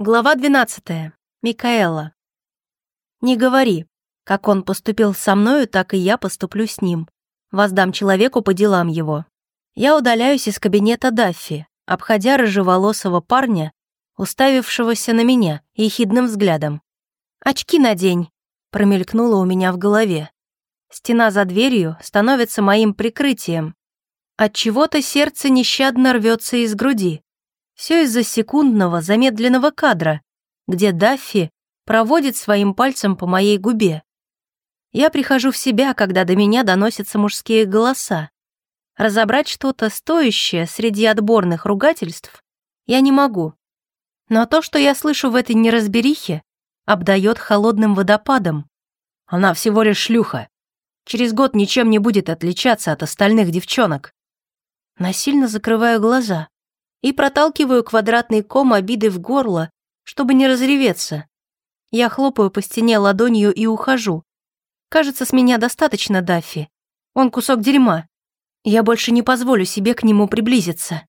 Глава 12. Микаэла. Не говори. Как он поступил со мною, так и я поступлю с ним. Воздам человеку по делам его. Я удаляюсь из кабинета Даффи, обходя рыжеволосого парня, уставившегося на меня ехидным взглядом. «Очки надень», — промелькнуло у меня в голове. Стена за дверью становится моим прикрытием. От чего то сердце нещадно рвется из груди. Все из-за секундного замедленного кадра, где Даффи проводит своим пальцем по моей губе. Я прихожу в себя, когда до меня доносятся мужские голоса. Разобрать что-то стоящее среди отборных ругательств я не могу. Но то, что я слышу в этой неразберихе, обдает холодным водопадом. Она всего лишь шлюха. Через год ничем не будет отличаться от остальных девчонок. Насильно закрываю глаза и проталкиваю квадратный ком обиды в горло, чтобы не разреветься. Я хлопаю по стене ладонью и ухожу. Кажется, с меня достаточно Даффи. Он кусок дерьма. Я больше не позволю себе к нему приблизиться.